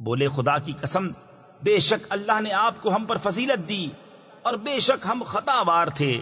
بولے خدا کی قسم، بے شک اللہ نے آپ کو ہم پر فضیلت دی اور بے شک ہم خطا وار تھے۔